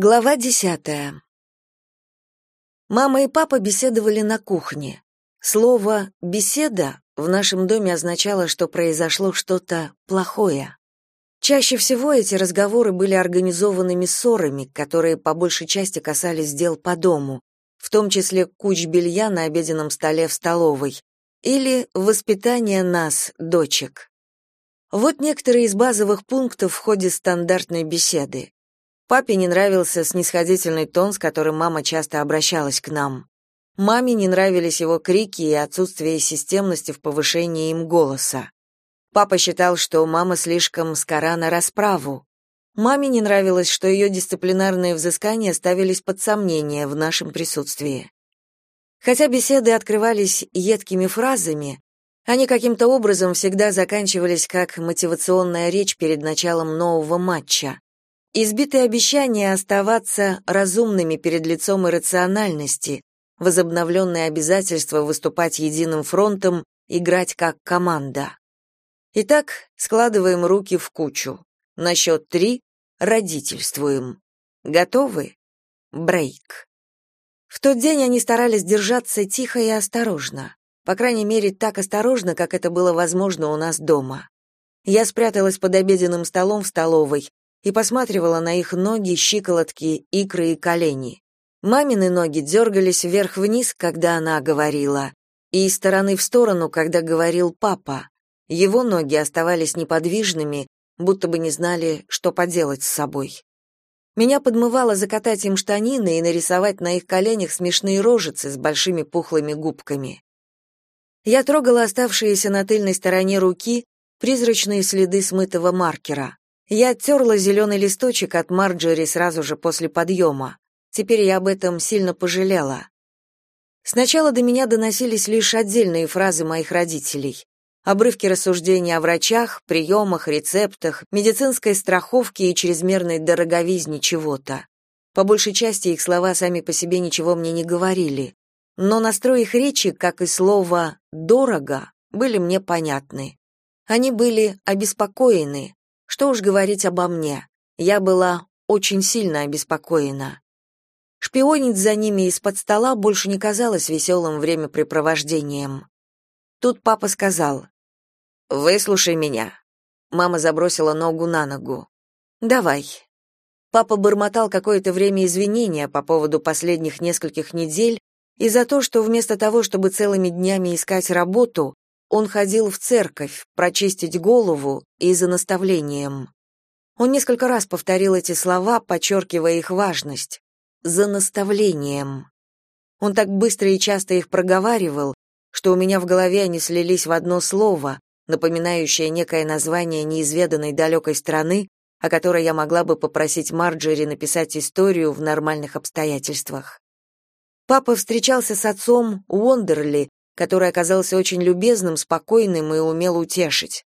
Глава десятая. Мама и папа беседовали на кухне. Слово «беседа» в нашем доме означало, что произошло что-то плохое. Чаще всего эти разговоры были организованными ссорами, которые по большей части касались дел по дому, в том числе куч белья на обеденном столе в столовой, или воспитание нас, дочек. Вот некоторые из базовых пунктов в ходе стандартной беседы. Папе не нравился снисходительный тон, с которым мама часто обращалась к нам. Маме не нравились его крики и отсутствие системности в повышении им голоса. Папа считал, что мама слишком скора на расправу. Маме не нравилось, что ее дисциплинарные взыскания ставились под сомнение в нашем присутствии. Хотя беседы открывались едкими фразами, они каким-то образом всегда заканчивались как мотивационная речь перед началом нового матча. Избитые обещания оставаться разумными перед лицом иррациональности, возобновленные обязательства выступать единым фронтом, играть как команда. Итак, складываем руки в кучу. На счет три родительствуем. Готовы? Брейк. В тот день они старались держаться тихо и осторожно. По крайней мере, так осторожно, как это было возможно у нас дома. Я спряталась под обеденным столом в столовой, и посматривала на их ноги, щиколотки, икры и колени. Мамины ноги дергались вверх-вниз, когда она говорила, и из стороны в сторону, когда говорил папа. Его ноги оставались неподвижными, будто бы не знали, что поделать с собой. Меня подмывало закатать им штанины и нарисовать на их коленях смешные рожицы с большими пухлыми губками. Я трогала оставшиеся на тыльной стороне руки призрачные следы смытого маркера. Я оттерла зеленый листочек от Марджери сразу же после подъема. Теперь я об этом сильно пожалела. Сначала до меня доносились лишь отдельные фразы моих родителей. Обрывки рассуждений о врачах, приемах, рецептах, медицинской страховке и чрезмерной дороговизне чего-то. По большей части их слова сами по себе ничего мне не говорили. Но настрой их речи, как и слово «дорого», были мне понятны. Они были обеспокоены, что уж говорить обо мне. Я была очень сильно обеспокоена. Шпионить за ними из-под стола больше не казалось веселым времяпрепровождением. Тут папа сказал, «Выслушай меня». Мама забросила ногу на ногу. «Давай». Папа бормотал какое-то время извинения по поводу последних нескольких недель и за то, что вместо того, чтобы целыми днями искать работу, он ходил в церковь прочистить голову и за наставлением. Он несколько раз повторил эти слова, подчеркивая их важность. «За наставлением». Он так быстро и часто их проговаривал, что у меня в голове они слились в одно слово, напоминающее некое название неизведанной далекой страны, о которой я могла бы попросить Марджери написать историю в нормальных обстоятельствах. Папа встречался с отцом Уондерли который оказался очень любезным, спокойным и умел утешить.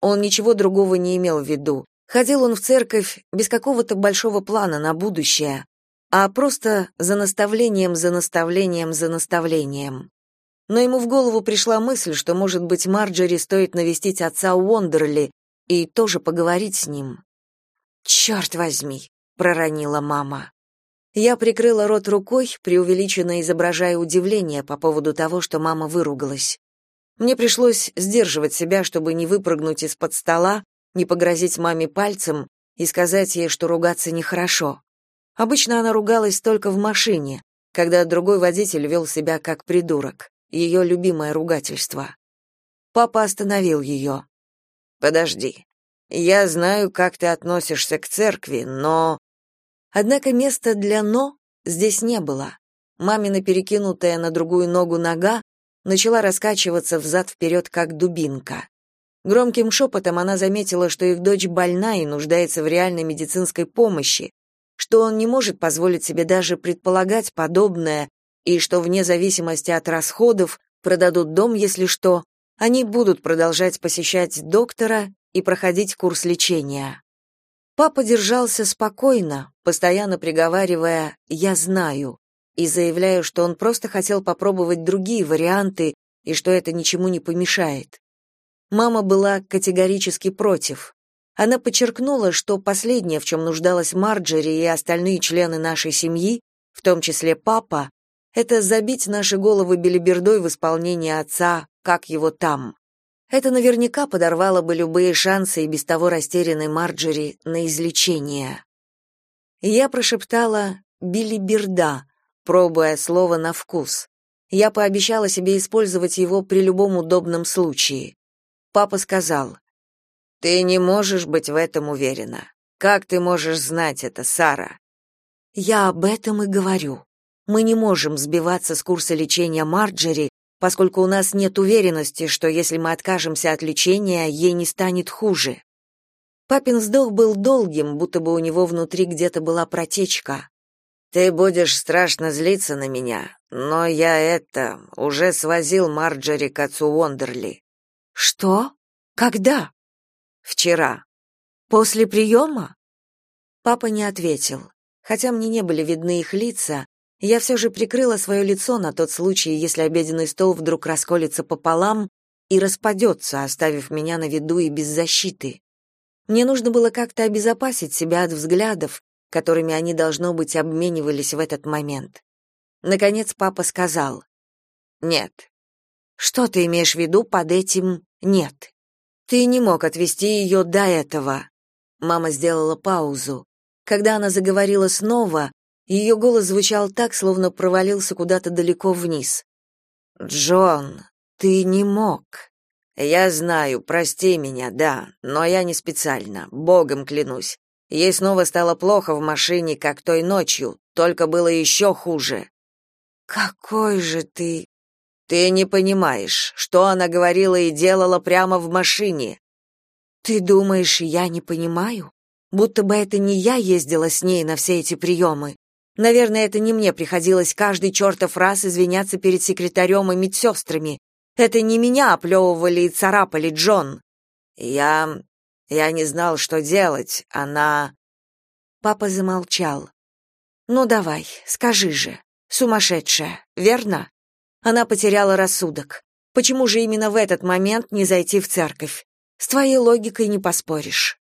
Он ничего другого не имел в виду. Ходил он в церковь без какого-то большого плана на будущее, а просто за наставлением, за наставлением, за наставлением. Но ему в голову пришла мысль, что, может быть, Марджери стоит навестить отца Уондерли и тоже поговорить с ним. «Черт возьми!» — проронила мама. Я прикрыла рот рукой, преувеличенно изображая удивление по поводу того, что мама выругалась. Мне пришлось сдерживать себя, чтобы не выпрыгнуть из-под стола, не погрозить маме пальцем и сказать ей, что ругаться нехорошо. Обычно она ругалась только в машине, когда другой водитель вел себя как придурок, ее любимое ругательство. Папа остановил ее. «Подожди. Я знаю, как ты относишься к церкви, но Однако места для «но» здесь не было. Мамина перекинутая на другую ногу нога начала раскачиваться взад-вперед, как дубинка. Громким шепотом она заметила, что их дочь больна и нуждается в реальной медицинской помощи, что он не может позволить себе даже предполагать подобное, и что вне зависимости от расходов продадут дом, если что, они будут продолжать посещать доктора и проходить курс лечения. Папа держался спокойно, постоянно приговаривая «я знаю» и заявляя, что он просто хотел попробовать другие варианты и что это ничему не помешает. Мама была категорически против. Она подчеркнула, что последнее, в чем нуждалась Марджери и остальные члены нашей семьи, в том числе папа, это забить наши головы белибердой в исполнении отца, как его там. Это наверняка подорвало бы любые шансы и без того растерянной Марджери на излечение. Я прошептала «билиберда», пробуя слово на вкус. Я пообещала себе использовать его при любом удобном случае. Папа сказал, ты не можешь быть в этом уверена. Как ты можешь знать это, Сара? Я об этом и говорю. Мы не можем сбиваться с курса лечения Марджери, поскольку у нас нет уверенности, что если мы откажемся от лечения, ей не станет хуже. Папин вздох был долгим, будто бы у него внутри где-то была протечка. Ты будешь страшно злиться на меня, но я это уже свозил Марджери к отцу Уондерли. Что? Когда? Вчера. После приема?» Папа не ответил. Хотя мне не были видны их лица, я все же прикрыла свое лицо на тот случай, если обеденный стол вдруг расколется пополам и распадется, оставив меня на виду и без защиты. Мне нужно было как-то обезопасить себя от взглядов, которыми они, должно быть, обменивались в этот момент. Наконец папа сказал «Нет». «Что ты имеешь в виду под этим «нет»?» Ты не мог отвести ее до этого. Мама сделала паузу. Когда она заговорила снова, ее голос звучал так, словно провалился куда-то далеко вниз. Джон, ты не мог. Я знаю, прости меня, да, но я не специально, богом клянусь. Ей снова стало плохо в машине, как той ночью, только было еще хуже. Какой же ты ты не понимаешь, что она говорила и делала прямо в машине. Ты думаешь, я не понимаю? Будто бы это не я ездила с ней на все эти приемы. Наверное, это не мне приходилось каждый чертов раз извиняться перед секретарем и медсестрами. Это не меня оплевывали и царапали, Джон. Я... я не знал, что делать. Она... Папа замолчал. Ну давай, скажи же. Сумасшедшая, верно? Она потеряла рассудок. Почему же именно в этот момент не зайти в церковь? С твоей логикой не поспоришь.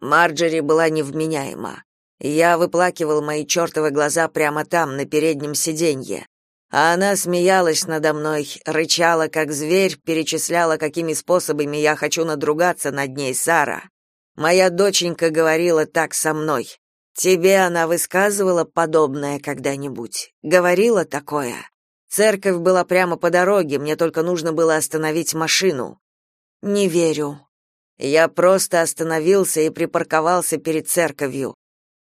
Марджери была невменяема. Я выплакивал мои чертовы глаза прямо там, на переднем сиденье. А она смеялась надо мной, рычала как зверь, перечисляла, какими способами я хочу надругаться над ней, Сара. Моя доченька говорила так со мной. Тебе она высказывала подобное когда-нибудь? Говорила такое? Церковь была прямо по дороге, мне только нужно было остановить машину. Не верю. Я просто остановился и припарковался перед церковью.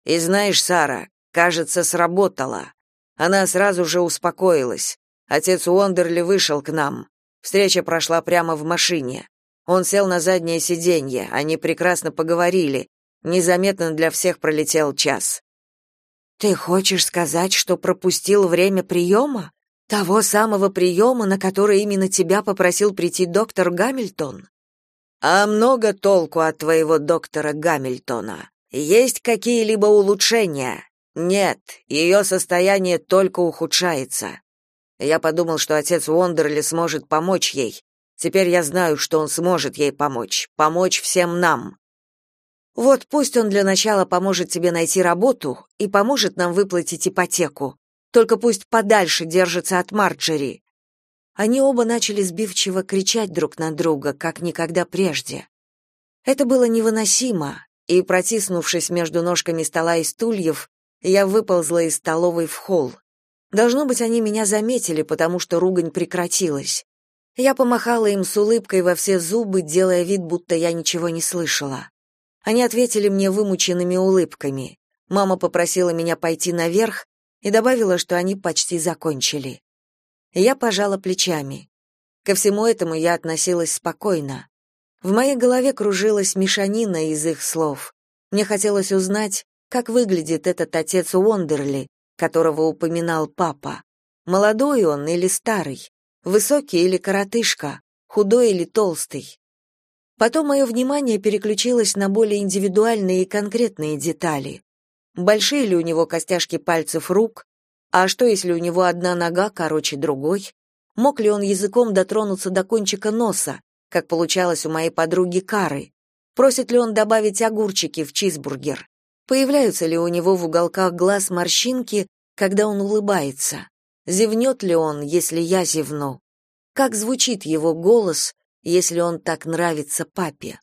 И знаешь, Сара, кажется, сработало. Она сразу же успокоилась. Отец Уондерли вышел к нам. Встреча прошла прямо в машине. Он сел на заднее сиденье, они прекрасно поговорили. Незаметно для всех пролетел час. Ты хочешь сказать, что пропустил время приема?» Того самого приема, на который именно тебя попросил прийти доктор Гамильтон? А много толку от твоего доктора Гамильтона? Есть какие-либо улучшения? Нет, ее состояние только ухудшается. Я подумал, что отец Уондерли сможет помочь ей. Теперь я знаю, что он сможет ей помочь, помочь всем нам. Вот пусть он для начала поможет тебе найти работу и поможет нам выплатить ипотеку. Только пусть подальше держится от Марджери. Они оба начали сбивчиво кричать друг на друга, как никогда прежде. Это было невыносимо, и, протиснувшись между ножками стола и стульев, я выползла из столовой в холл. Должно быть, они меня заметили, потому что ругань прекратилась. Я помахала им с улыбкой во все зубы, делая вид, будто я ничего не слышала. Они ответили мне вымученными улыбками. Мама попросила меня пойти наверх, и добавила, что они почти закончили. Я пожала плечами. Ко всему этому я относилась спокойно. В моей голове кружилась мешанина из их слов. Мне хотелось узнать, как выглядит этот отец Уондерли, которого упоминал папа. Молодой он или старый, высокий или коротышка, худой или толстый. Потом мое внимание переключилось на более индивидуальные и конкретные детали. Большие ли у него костяшки пальцев рук? А что, если у него одна нога короче другой? Мог ли он языком дотронуться до кончика носа, как получалось у моей подруги Кары? Просит ли он добавить огурчики в чизбургер? Появляются ли у него в уголках глаз морщинки, когда он улыбается? Зевнет ли он, если я зевну? Как звучит его голос, если он так нравится папе?